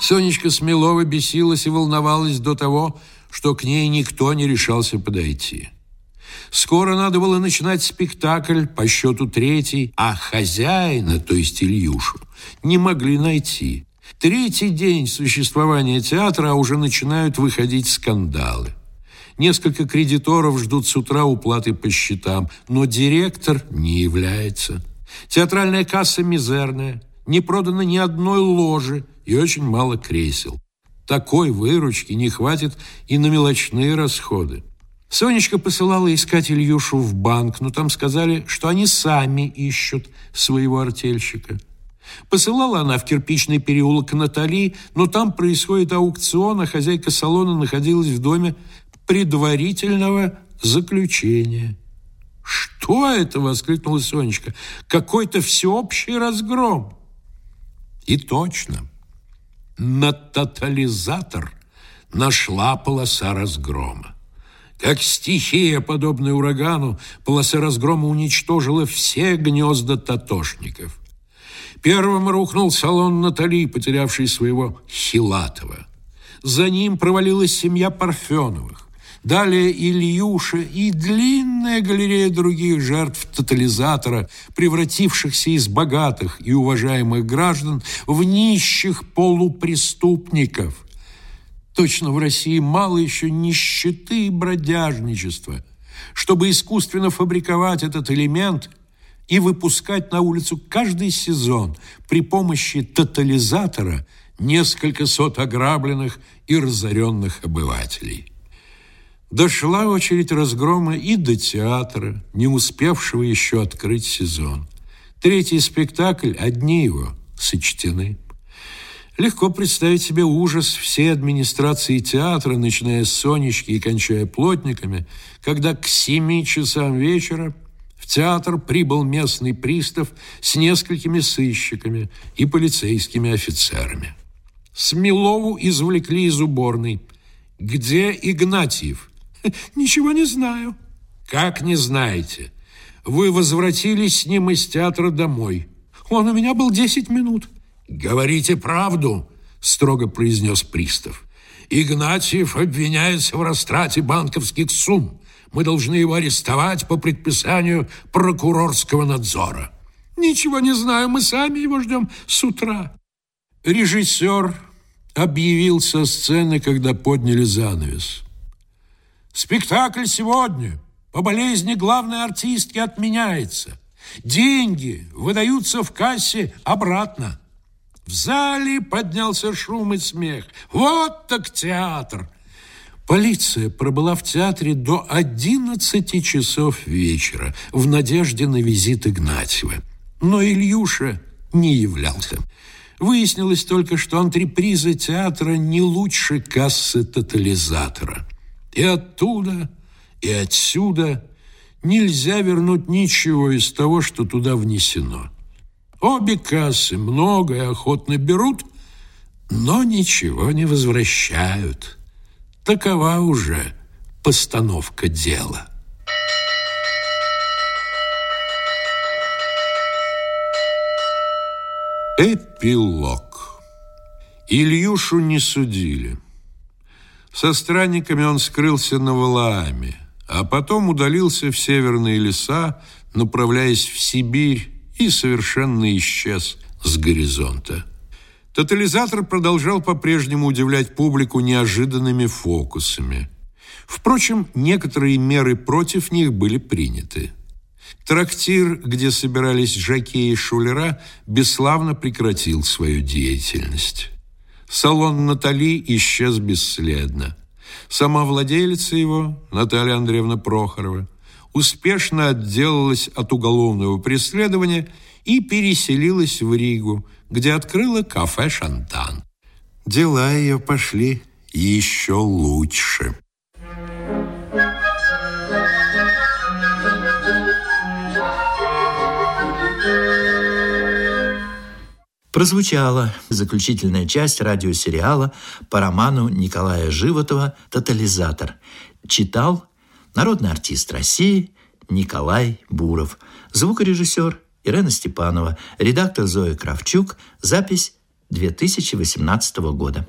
Сонечка Смелова бесилась и волновалась до того, что к ней никто не решался подойти. Скоро надо было начинать спектакль по счету третий, а хозяина, то есть Ильюшу, не могли найти. Третий день существования театра, а уже начинают выходить скандалы. Несколько кредиторов ждут с утра уплаты по счетам, но директор не является. Театральная касса мизерная, не продано ни одной ложи и очень мало кресел. Такой выручки не хватит и на мелочные расходы. Сонечка посылала искать Ильюшу в банк, но там сказали, что они сами ищут своего артельщика. Посылала она в кирпичный переулок Натали, но там происходит аукцион, а хозяйка салона находилась в доме предварительного заключения. «Что это?» – воскликнула Сонечка. «Какой-то всеобщий разгром!» И точно, на тотализатор нашла полоса разгрома. Как стихия, подобная урагану, полоса разгрома уничтожила все гнезда татошников. Первым рухнул салон Натали, потерявший своего Хилатова. За ним провалилась семья Парфеновых. Далее Ильюша и длинная галерея других жертв тотализатора, превратившихся из богатых и уважаемых граждан в нищих полупреступников. Точно в России мало еще нищеты и бродяжничества. Чтобы искусственно фабриковать этот элемент и выпускать на улицу каждый сезон при помощи тотализатора несколько сот ограбленных и разоренных обывателей. Дошла очередь разгрома и до театра, не успевшего еще открыть сезон. Третий спектакль, одни его, сочтены. Легко представить себе ужас всей администрации театра, начиная с Сонечки и кончая плотниками, когда к семи часам вечера в театр прибыл местный пристав с несколькими сыщиками и полицейскими офицерами. Смелову извлекли из уборной. «Где Игнатьев?» Ничего не знаю. Как не знаете? Вы возвратились с ним из театра домой. Он у меня был 10 минут. Говорите правду, строго произнес пристав. Игнатьев обвиняется в растрате банковских сумм. Мы должны его арестовать по предписанию прокурорского надзора. Ничего не знаю, мы сами его ждем с утра. Режиссер объявил со сцены, когда подняли занавес. Спектакль сегодня по болезни главной артистки отменяется. Деньги выдаются в кассе обратно. В зале поднялся шум и смех. Вот так театр! Полиция пробыла в театре до 11 часов вечера в надежде на визит Игнатьева. Но Ильюша не являлся. Выяснилось только, что антреприза театра не лучше кассы тотализатора. И оттуда, и отсюда нельзя вернуть ничего из того, что туда внесено. Обе кассы много и охотно берут, но ничего не возвращают. Такова уже постановка дела. Эпилог. Ильюшу не судили. Со странниками он скрылся на Валааме, а потом удалился в северные леса, направляясь в Сибирь, и совершенно исчез с горизонта. Тотализатор продолжал по-прежнему удивлять публику неожиданными фокусами. Впрочем, некоторые меры против них были приняты. Трактир, где собирались жакеи и шулера, бесславно прекратил свою деятельность. Салон Натали исчез бесследно. Сама владелица его, Наталья Андреевна Прохорова, успешно отделалась от уголовного преследования и переселилась в Ригу, где открыла кафе «Шантан». Дела ее пошли еще лучше. Прозвучала заключительная часть радиосериала по роману Николая Животова «Тотализатор». Читал народный артист России Николай Буров. Звукорежиссер Ирена Степанова. Редактор Зоя Кравчук. Запись 2018 года.